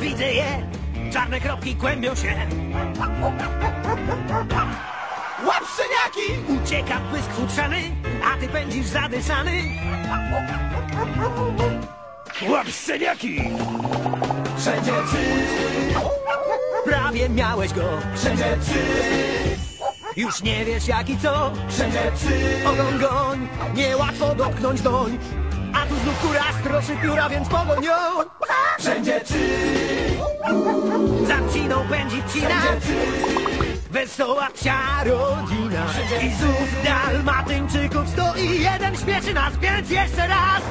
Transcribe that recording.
widzę je, czarne kropki kłębią się. Łap szczeniaki! Ucieka błysk futrzany, a ty pędzisz zadyszany. Łap szczeniaki! Wszędzie ty, Prawie miałeś go, wszędzie ty, już nie wiesz jak i co. wszędzie ty. Ogon goń, niełatwo dotknąć doń. A tu znów kura stroszy pióra, więc pogonią. Wesoła psia rodzina. I znów dalmatyńczyków stoi jeden śpieszy nas, więc jeszcze raz.